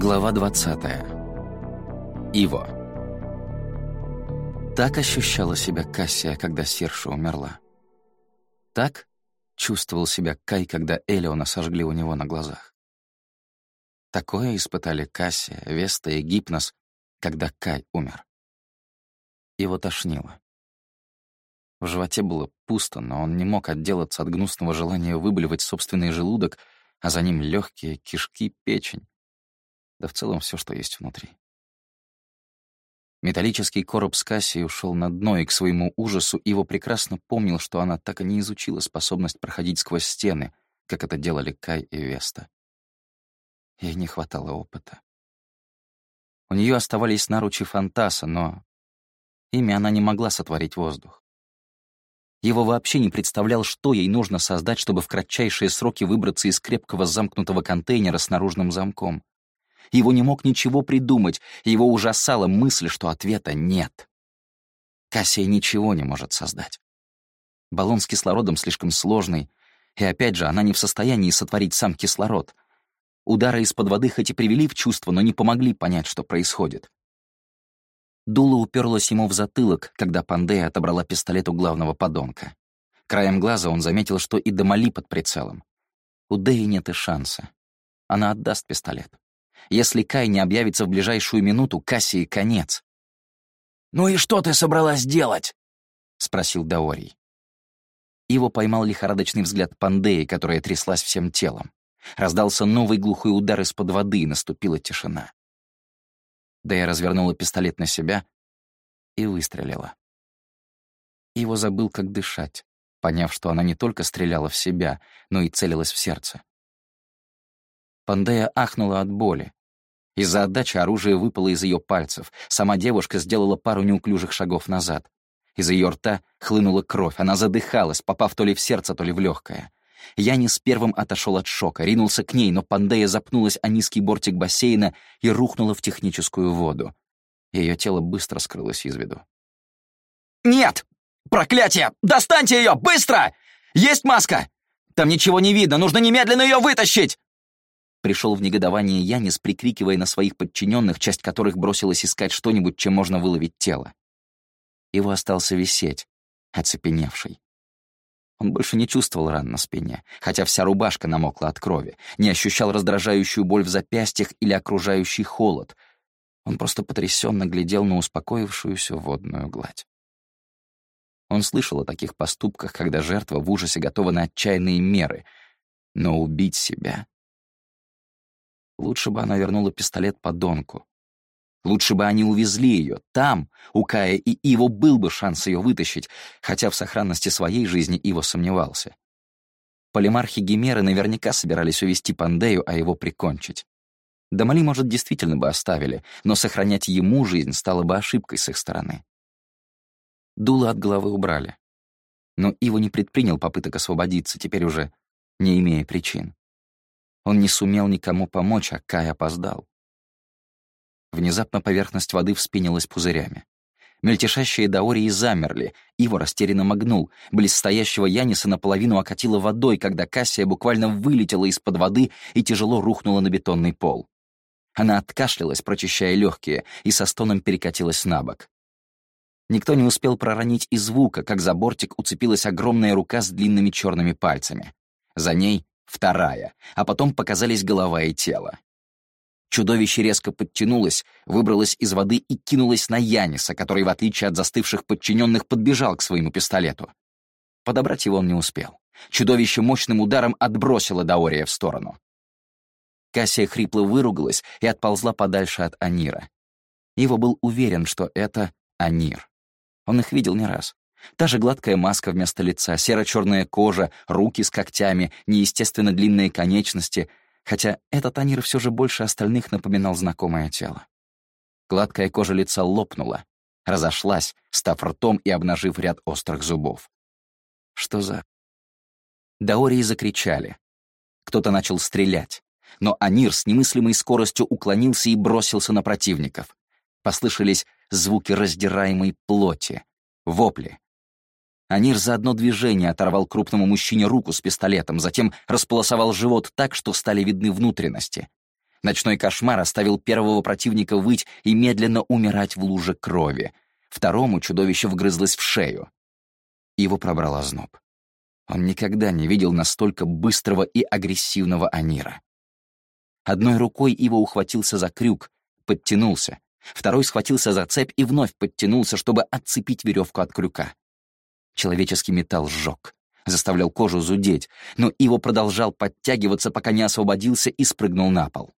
Глава 20. Иво. Так ощущала себя Кассия, когда Серша умерла. Так чувствовал себя Кай, когда Элеона сожгли у него на глазах. Такое испытали Кассия, Веста и Гипнос, когда Кай умер. Его тошнило. В животе было пусто, но он не мог отделаться от гнусного желания выблевать собственный желудок, а за ним легкие кишки, печень да в целом все, что есть внутри. Металлический короб с Кассией ушел на дно, и к своему ужасу Иво прекрасно помнил, что она так и не изучила способность проходить сквозь стены, как это делали Кай и Веста. Ей не хватало опыта. У нее оставались наручи Фантаса, но ими она не могла сотворить воздух. Его вообще не представлял, что ей нужно создать, чтобы в кратчайшие сроки выбраться из крепкого замкнутого контейнера с наружным замком. Его не мог ничего придумать, его ужасала мысль, что ответа нет. Кассия ничего не может создать. Баллон с кислородом слишком сложный, и опять же, она не в состоянии сотворить сам кислород. Удары из-под воды хоть и привели в чувство, но не помогли понять, что происходит. Дуло уперлась ему в затылок, когда Пандея отобрала пистолет у главного подонка. Краем глаза он заметил, что и Дамали под прицелом. У Дэи нет и шанса. Она отдаст пистолет. Если Кай не объявится в ближайшую минуту, Кассии конец. «Ну и что ты собралась делать?» — спросил Даорий. Его поймал лихорадочный взгляд Пандеи, которая тряслась всем телом. Раздался новый глухой удар из-под воды, и наступила тишина. Дэя развернула пистолет на себя и выстрелила. Его забыл, как дышать, поняв, что она не только стреляла в себя, но и целилась в сердце. Пандея ахнула от боли. Из-за отдачи оружие выпало из ее пальцев. Сама девушка сделала пару неуклюжих шагов назад. Из ее рта хлынула кровь. Она задыхалась, попав то ли в сердце, то ли в легкое. Янис первым отошел от шока, ринулся к ней, но Пандея запнулась о низкий бортик бассейна и рухнула в техническую воду. Ее тело быстро скрылось из виду. «Нет! Проклятие! Достаньте ее! Быстро! Есть маска! Там ничего не видно, нужно немедленно ее вытащить!» Пришел в негодование Янис, прикрикивая на своих подчиненных, часть которых бросилась искать что-нибудь, чем можно выловить тело. Его остался висеть, оцепеневший. Он больше не чувствовал ран на спине, хотя вся рубашка намокла от крови, не ощущал раздражающую боль в запястьях или окружающий холод. Он просто потрясенно глядел на успокоившуюся водную гладь. Он слышал о таких поступках, когда жертва в ужасе готова на отчаянные меры, но убить себя Лучше бы она вернула пистолет подонку. Лучше бы они увезли ее. Там, у Кая и Иво, был бы шанс ее вытащить, хотя в сохранности своей жизни Иво сомневался. Полимархи Гимеры наверняка собирались увести Пандею, а его прикончить. Дамали, может, действительно бы оставили, но сохранять ему жизнь стало бы ошибкой с их стороны. Дуло от головы убрали. Но Иво не предпринял попыток освободиться, теперь уже не имея причин. Он не сумел никому помочь, а Кай опоздал. Внезапно поверхность воды вспенилась пузырями. Мельтешащие даории замерли, Иво растерянно мигнул. Близстоящего Яниса наполовину окатило водой, когда Кассия буквально вылетела из-под воды и тяжело рухнула на бетонный пол. Она откашлялась, прочищая легкие, и со стоном перекатилась на бок. Никто не успел проронить и звука, как за бортик уцепилась огромная рука с длинными черными пальцами. За ней вторая, а потом показались голова и тело. Чудовище резко подтянулось, выбралось из воды и кинулось на Яниса, который, в отличие от застывших подчиненных, подбежал к своему пистолету. Подобрать его он не успел. Чудовище мощным ударом отбросило Даория в сторону. Кассия хрипло выругалась и отползла подальше от Анира. Его был уверен, что это Анир. Он их видел не раз. Та же гладкая маска вместо лица, серо-черная кожа, руки с когтями, неестественно длинные конечности, хотя этот Анир все же больше остальных напоминал знакомое тело. Гладкая кожа лица лопнула, разошлась, став ртом и обнажив ряд острых зубов. Что за... Даории закричали. Кто-то начал стрелять, но Анир с немыслимой скоростью уклонился и бросился на противников. Послышались звуки раздираемой плоти, вопли, Анир за одно движение оторвал крупному мужчине руку с пистолетом, затем располосовал живот так, что стали видны внутренности. Ночной кошмар оставил первого противника выть и медленно умирать в луже крови. Второму чудовище вгрызлось в шею. Его пробрал озноб. Он никогда не видел настолько быстрого и агрессивного Анира. Одной рукой его ухватился за крюк, подтянулся. Второй схватился за цепь и вновь подтянулся, чтобы отцепить веревку от крюка. Человеческий металл сжег, заставлял кожу зудеть, но его продолжал подтягиваться, пока не освободился и спрыгнул на пол.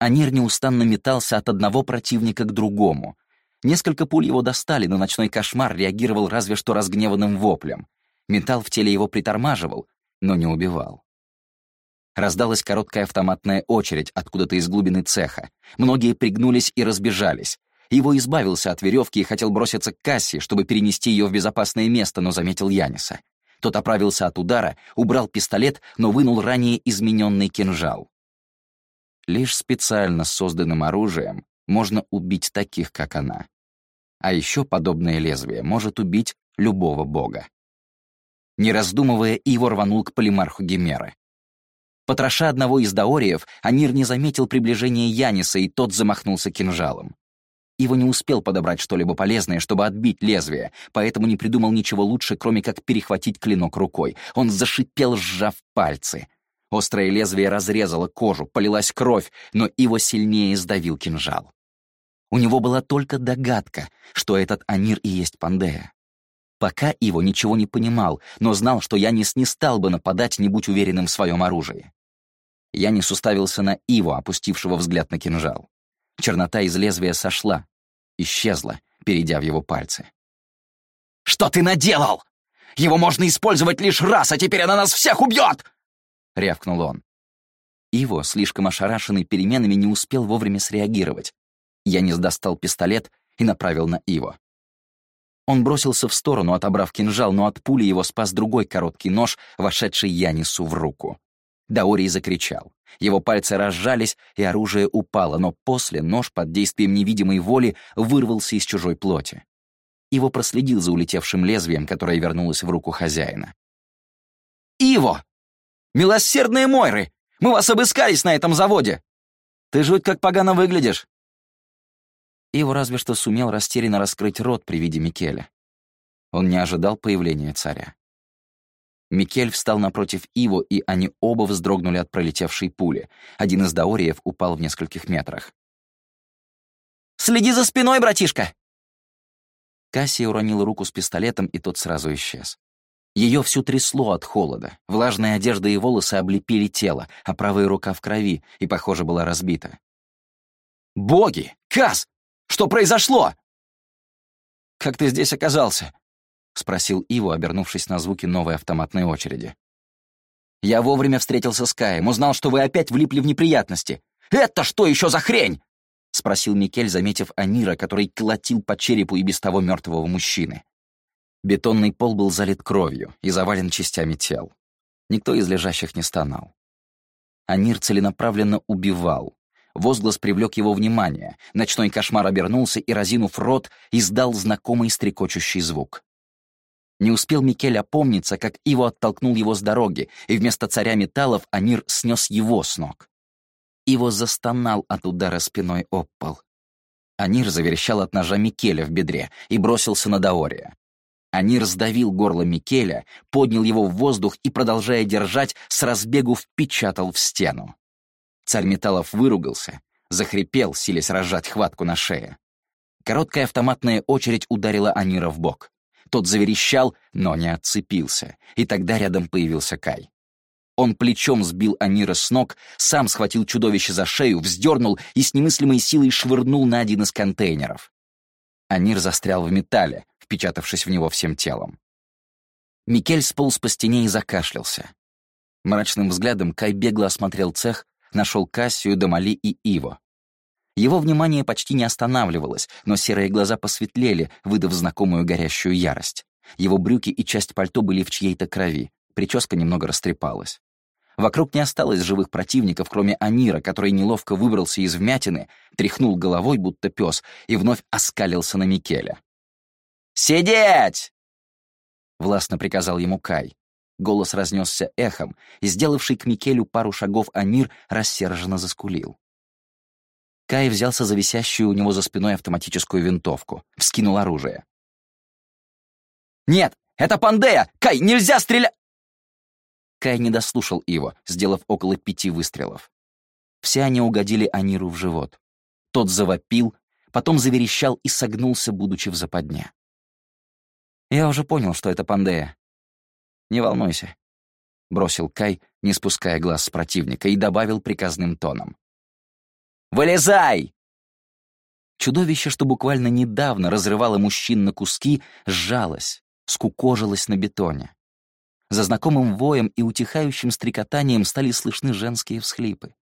Анир неустанно метался от одного противника к другому. Несколько пуль его достали, но ночной кошмар реагировал разве что разгневанным воплем. Металл в теле его притормаживал, но не убивал. Раздалась короткая автоматная очередь откуда-то из глубины цеха. Многие пригнулись и разбежались. Его избавился от веревки и хотел броситься к кассе, чтобы перенести ее в безопасное место, но заметил Яниса. Тот оправился от удара, убрал пистолет, но вынул ранее измененный кинжал. Лишь специально созданным оружием можно убить таких, как она. А еще подобное лезвие может убить любого бога. Не раздумывая, Иво рванул к полимарху Гемеры. Потроша одного из даориев, Анир не заметил приближения Яниса, и тот замахнулся кинжалом. Иво не успел подобрать что-либо полезное, чтобы отбить лезвие, поэтому не придумал ничего лучше, кроме как перехватить клинок рукой. Он зашипел, сжав пальцы — Острое лезвие разрезало кожу, полилась кровь, но его сильнее сдавил кинжал. У него была только догадка, что этот Анир и есть Пандея. Пока его ничего не понимал, но знал, что Янис не стал бы нападать, не будь уверенным в своем оружии. Янис уставился на Иво, опустившего взгляд на кинжал. Чернота из лезвия сошла, исчезла, перейдя в его пальцы. «Что ты наделал? Его можно использовать лишь раз, а теперь она нас всех убьет!» — рявкнул он. Иво, слишком ошарашенный переменами, не успел вовремя среагировать. Янис достал пистолет и направил на Иво. Он бросился в сторону, отобрав кинжал, но от пули его спас другой короткий нож, вошедший Янису в руку. Даорий закричал. Его пальцы разжались, и оружие упало, но после нож под действием невидимой воли вырвался из чужой плоти. Иво проследил за улетевшим лезвием, которое вернулось в руку хозяина. «Иво!» Милосердные Мойры! Мы вас обыскались на этом заводе! Ты жуть как погано выглядишь!» Иво разве что сумел растерянно раскрыть рот при виде Микеля. Он не ожидал появления царя. Микель встал напротив Иво, и они оба вздрогнули от пролетевшей пули. Один из даориев упал в нескольких метрах. «Следи за спиной, братишка!» Кассия уронила руку с пистолетом, и тот сразу исчез. Ее всю трясло от холода. Влажная одежда и волосы облепили тело, а правая рука в крови и, похоже, была разбита. «Боги! Каз! Что произошло?» «Как ты здесь оказался?» — спросил Иво, обернувшись на звуки новой автоматной очереди. «Я вовремя встретился с Каем, узнал, что вы опять влипли в неприятности. Это что еще за хрень?» — спросил Микель, заметив Анира, который колотил по черепу и без того мертвого мужчины. Бетонный пол был залит кровью и завален частями тел. Никто из лежащих не стонал. Анир целенаправленно убивал. Возглас привлек его внимание. Ночной кошмар обернулся и, разинув рот, издал знакомый стрекочущий звук. Не успел Микель опомниться, как Иво оттолкнул его с дороги, и вместо царя металлов Анир снес его с ног. Иво застонал от удара спиной об пол. Анир заверещал от ножа Микеля в бедре и бросился на Даория. Анир сдавил горло Микеля, поднял его в воздух и, продолжая держать, с разбегу впечатал в стену. Царь металлов выругался, захрипел, силясь разжать хватку на шее. Короткая автоматная очередь ударила Анира в бок. Тот заверещал, но не отцепился, и тогда рядом появился Кай. Он плечом сбил Анира с ног, сам схватил чудовище за шею, вздернул и с немыслимой силой швырнул на один из контейнеров. Анир застрял в металле, впечатавшись в него всем телом. Микель сполз по стене и закашлялся. Мрачным взглядом Кай бегло осмотрел цех, нашел Кассию, Дамали и Иво. Его внимание почти не останавливалось, но серые глаза посветлели, выдав знакомую горящую ярость. Его брюки и часть пальто были в чьей-то крови, прическа немного растрепалась. Вокруг не осталось живых противников, кроме Анира, который неловко выбрался из вмятины, тряхнул головой, будто пес, и вновь оскалился на Микеля. «Сидеть!» — властно приказал ему Кай. Голос разнесся эхом, и сделавший к Микелю пару шагов Анир рассерженно заскулил. Кай взялся за висящую у него за спиной автоматическую винтовку, вскинул оружие. «Нет, это Пандея! Кай, нельзя стрелять!» Кай не дослушал его, сделав около пяти выстрелов. Все они угодили Аниру в живот. Тот завопил, потом заверещал и согнулся, будучи в западне. «Я уже понял, что это Пандея. Не волнуйся», — бросил Кай, не спуская глаз с противника, и добавил приказным тоном. «Вылезай!» Чудовище, что буквально недавно разрывало мужчин на куски, сжалось, скукожилось на бетоне. За знакомым воем и утихающим стрекотанием стали слышны женские всхлипы.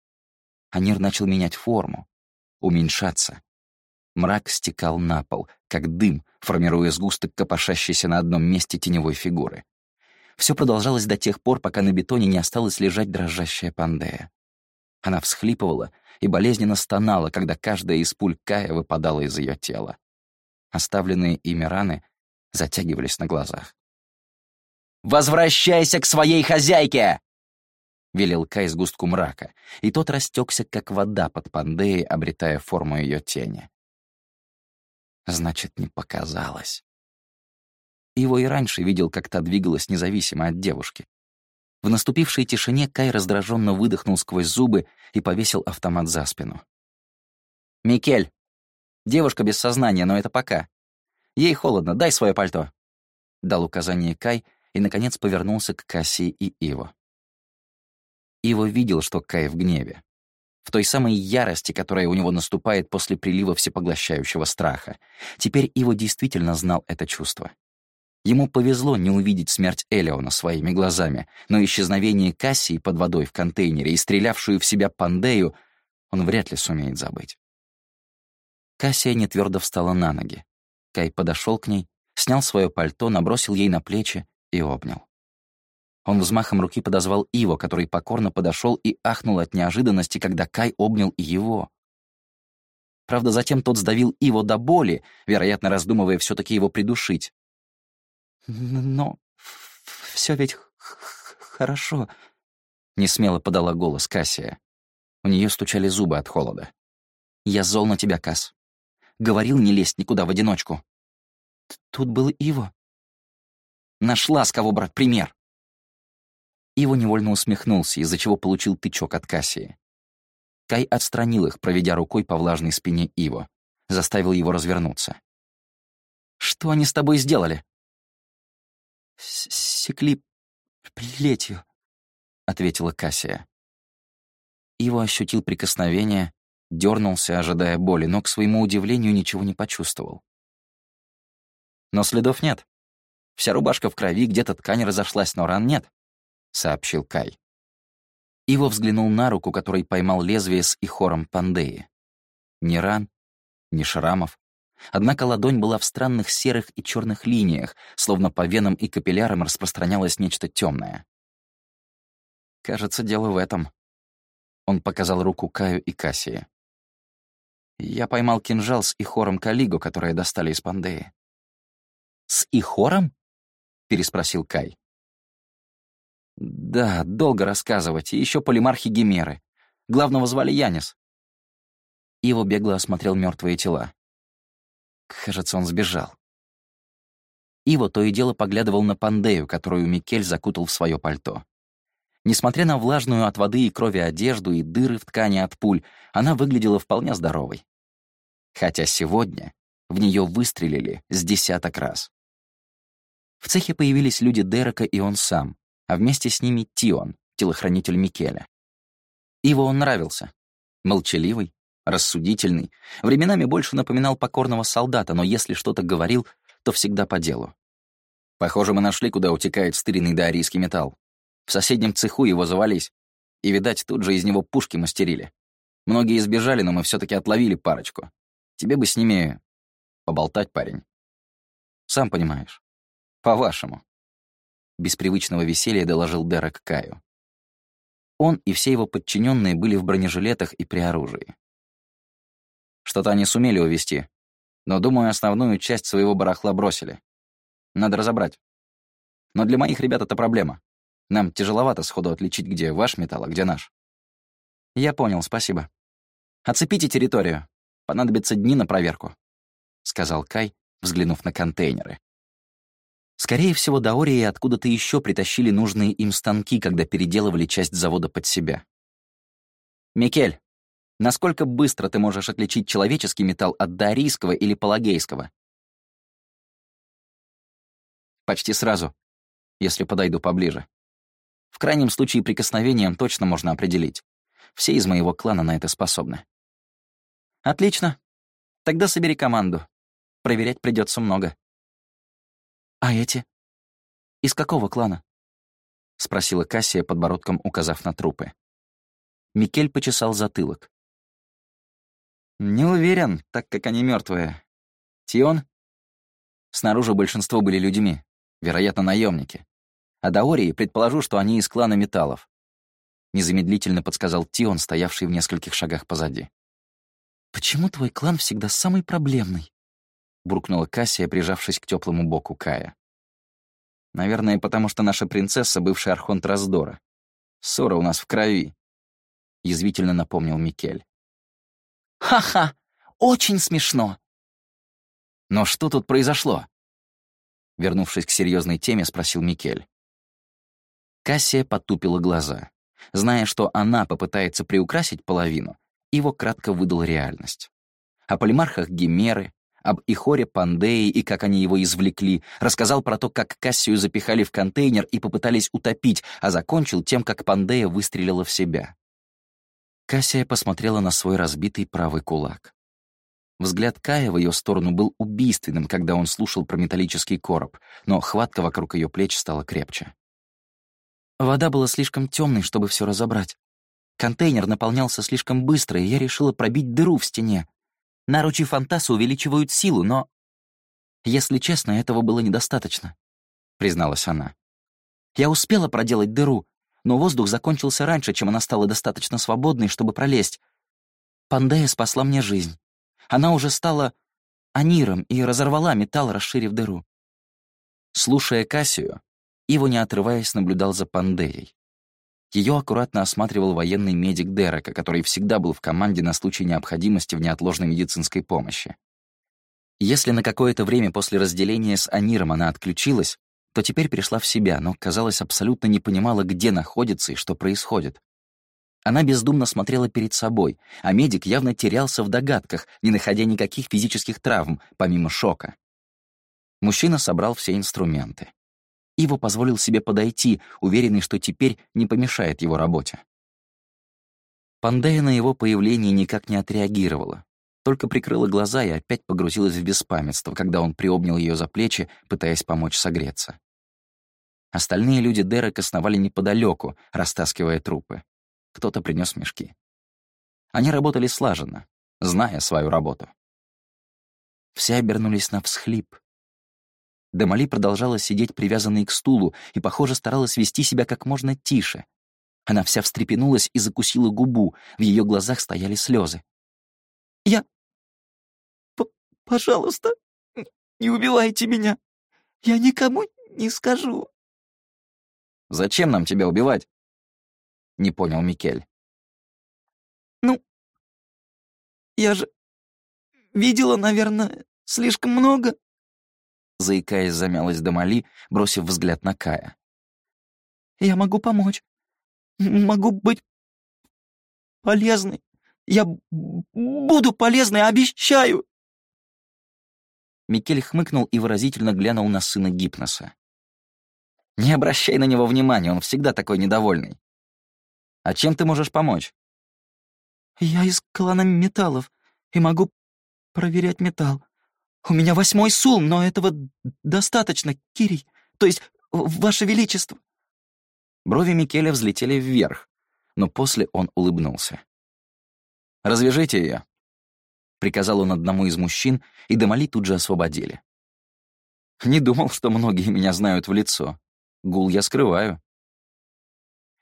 Анир начал менять форму, уменьшаться. Мрак стекал на пол, как дым, формируя сгусток копошащейся на одном месте теневой фигуры. Все продолжалось до тех пор, пока на бетоне не осталось лежать дрожащая пандея. Она всхлипывала и болезненно стонала, когда каждая из пуль Кая выпадала из ее тела. Оставленные ими раны затягивались на глазах. «Возвращайся к своей хозяйке!» — велел Кай сгустку мрака, и тот растекся, как вода под пандеей, обретая форму ее тени. Значит, не показалось. Его и раньше видел, как та двигалась независимо от девушки. В наступившей тишине Кай раздраженно выдохнул сквозь зубы и повесил автомат за спину. «Микель, девушка без сознания, но это пока. Ей холодно, дай свое пальто», — дал указание Кай и, наконец, повернулся к Кассии и Иво. Иво видел, что Кай в гневе. В той самой ярости, которая у него наступает после прилива всепоглощающего страха. Теперь Иво действительно знал это чувство. Ему повезло не увидеть смерть Элеона своими глазами, но исчезновение Кассии под водой в контейнере и стрелявшую в себя Пандею он вряд ли сумеет забыть. Кассия нетвердо встала на ноги. Кай подошел к ней, снял свое пальто, набросил ей на плечи и обнял. Он взмахом руки подозвал Иво, который покорно подошел и ахнул от неожиданности, когда Кай обнял и его. Правда, затем тот сдавил Иво до боли, вероятно, раздумывая все таки его придушить. «Но все ведь хорошо», — несмело подала голос Кассия. У нее стучали зубы от холода. «Я зол на тебя, Кас. Говорил не лезть никуда в одиночку». «Тут был Иво», Нашла, с кого брать пример. Иво невольно усмехнулся, из-за чего получил тычок от Кассии. Кай отстранил их, проведя рукой по влажной спине Иво. Заставил его развернуться. «Что они с тобой сделали?» «Секли плетью», — ответила Кассия. Иво ощутил прикосновение, дернулся, ожидая боли, но, к своему удивлению, ничего не почувствовал. Но следов нет. Вся рубашка в крови, где-то ткань разошлась, но ран нет», — сообщил Кай. Иво взглянул на руку, которой поймал лезвие с ихором Пандеи. Ни ран, ни шрамов. Однако ладонь была в странных серых и черных линиях, словно по венам и капиллярам распространялось нечто темное. «Кажется, дело в этом». Он показал руку Каю и Кассии. «Я поймал кинжал с ихором Калигу, которые достали из Пандеи». «С ихором?» — переспросил Кай. «Да, долго рассказывать, и еще полимархи Гимеры. Главного звали Янис». Иво бегло осмотрел мертвые тела. Кажется, он сбежал. Иво то и дело поглядывал на Пандею, которую Микель закутал в свое пальто. Несмотря на влажную от воды и крови одежду и дыры в ткани от пуль, она выглядела вполне здоровой. Хотя сегодня в нее выстрелили с десяток раз. В цехе появились люди Дерека и он сам, а вместе с ними Тион, телохранитель Микеля. Иво он нравился. Молчаливый, рассудительный, временами больше напоминал покорного солдата, но если что-то говорил, то всегда по делу. Похоже, мы нашли, куда утекает стыренный даорийский металл. В соседнем цеху его завались. И, видать, тут же из него пушки мастерили. Многие избежали, но мы все таки отловили парочку. Тебе бы с ними поболтать, парень. Сам понимаешь. По-вашему. Без привычного веселья доложил Дерек Каю. Он и все его подчиненные были в бронежилетах и при оружии. Что-то они сумели увести, но, думаю, основную часть своего барахла бросили. Надо разобрать. Но для моих ребят это проблема. Нам тяжеловато сходу отличить, где ваш металл, а где наш». «Я понял, спасибо. Оцепите территорию. Понадобятся дни на проверку», — сказал Кай, взглянув на контейнеры. Скорее всего, Даории откуда-то еще притащили нужные им станки, когда переделывали часть завода под себя. «Микель, насколько быстро ты можешь отличить человеческий металл от даорийского или палагейского?» «Почти сразу, если подойду поближе. В крайнем случае прикосновением точно можно определить. Все из моего клана на это способны». «Отлично. Тогда собери команду. Проверять придется много». «А эти? Из какого клана?» — спросила Кассия, подбородком указав на трупы. Микель почесал затылок. «Не уверен, так как они мертвые. Тион?» Снаружи большинство были людьми, вероятно, наемники. А Даории предположу, что они из клана металлов. Незамедлительно подсказал Тион, стоявший в нескольких шагах позади. «Почему твой клан всегда самый проблемный?» — буркнула Кассия, прижавшись к теплому боку Кая. «Наверное, потому что наша принцесса — бывший архонт раздора. Ссора у нас в крови», — язвительно напомнил Микель. «Ха-ха! Очень смешно!» «Но что тут произошло?» Вернувшись к серьезной теме, спросил Микель. Кассия потупила глаза. Зная, что она попытается приукрасить половину, его кратко выдал реальность. О полимархах Гимеры, об Ихоре Пандеи и как они его извлекли, рассказал про то, как Кассию запихали в контейнер и попытались утопить, а закончил тем, как Пандея выстрелила в себя. Кассия посмотрела на свой разбитый правый кулак. Взгляд Кая в ее сторону был убийственным, когда он слушал про металлический короб, но хватка вокруг ее плеч стала крепче. Вода была слишком темной, чтобы все разобрать. Контейнер наполнялся слишком быстро, и я решила пробить дыру в стене. Наручи фантаса увеличивают силу, но... Если честно, этого было недостаточно, — призналась она. Я успела проделать дыру, но воздух закончился раньше, чем она стала достаточно свободной, чтобы пролезть. Пандея спасла мне жизнь. Она уже стала аниром и разорвала металл, расширив дыру. Слушая Кассию, Иво, не отрываясь, наблюдал за Пандеей. Ее аккуратно осматривал военный медик Дерека, который всегда был в команде на случай необходимости в неотложной медицинской помощи. Если на какое-то время после разделения с Аниром она отключилась, то теперь пришла в себя, но, казалось, абсолютно не понимала, где находится и что происходит. Она бездумно смотрела перед собой, а медик явно терялся в догадках, не находя никаких физических травм, помимо шока. Мужчина собрал все инструменты. Иво позволил себе подойти, уверенный, что теперь не помешает его работе. Пандея на его появление никак не отреагировала, только прикрыла глаза и опять погрузилась в беспамятство, когда он приобнял ее за плечи, пытаясь помочь согреться. Остальные люди Дерека сновали неподалеку, растаскивая трупы. Кто-то принес мешки. Они работали слаженно, зная свою работу. Все обернулись на всхлип, Демали продолжала сидеть привязанной к стулу и, похоже, старалась вести себя как можно тише. Она вся встрепенулась и закусила губу, в ее глазах стояли слезы. «Я... П пожалуйста, не убивайте меня. Я никому не скажу». «Зачем нам тебя убивать?» — не понял Микель. «Ну, я же видела, наверное, слишком много» заикаясь, замялась Дамали, бросив взгляд на Кая. «Я могу помочь. Могу быть полезной. Я буду полезной, обещаю!» Микель хмыкнул и выразительно глянул на сына Гипноса. «Не обращай на него внимания, он всегда такой недовольный. А чем ты можешь помочь?» «Я из клана металлов и могу проверять металл. «У меня восьмой сул, но этого достаточно, Кирий, то есть, Ваше Величество». Брови Микеля взлетели вверх, но после он улыбнулся. «Развяжите ее», — приказал он одному из мужчин, и Дамали тут же освободили. «Не думал, что многие меня знают в лицо. Гул я скрываю».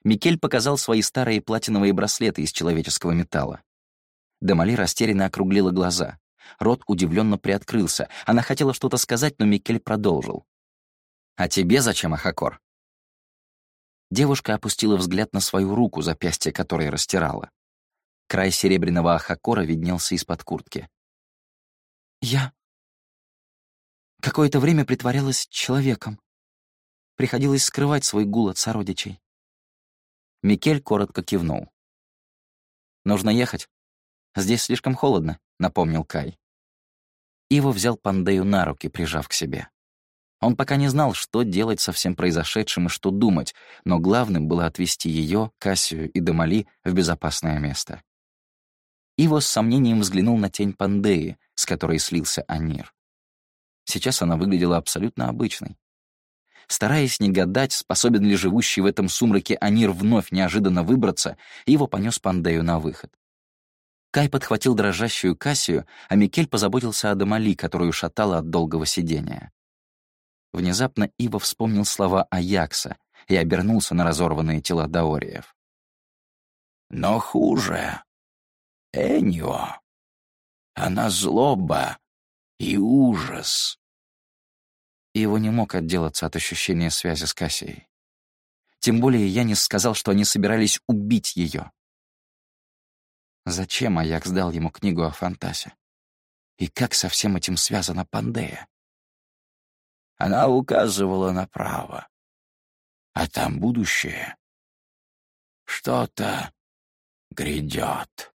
Микель показал свои старые платиновые браслеты из человеческого металла. Дамали растерянно округлила глаза. Рот удивленно приоткрылся. Она хотела что-то сказать, но Микель продолжил. «А тебе зачем, Ахакор?» Девушка опустила взгляд на свою руку, запястье которой растирала. Край серебряного ахакора виднелся из-под куртки. «Я какое-то время притворялась человеком. Приходилось скрывать свой гул от сородичей». Микель коротко кивнул. «Нужно ехать. Здесь слишком холодно», — напомнил Кай. Ива взял Пандею на руки, прижав к себе. Он пока не знал, что делать со всем произошедшим и что думать, но главным было отвести ее, Кассию и Дамали в безопасное место. Иво с сомнением взглянул на тень Пандеи, с которой слился Анир. Сейчас она выглядела абсолютно обычной. Стараясь не гадать, способен ли живущий в этом сумраке Анир вновь неожиданно выбраться, его понес Пандею на выход. Кай подхватил дрожащую Кассию, а Микель позаботился о Дамали, которую шатала от долгого сидения. Внезапно Ива вспомнил слова Аякса и обернулся на разорванные тела даориев. «Но хуже. Энио. Она злоба и ужас». Его не мог отделаться от ощущения связи с Кассией. Тем более Янис сказал, что они собирались убить ее. Зачем Аякс дал ему книгу о Фантасе? И как со всем этим связана Пандея? Она указывала направо. А там будущее. Что-то грядет.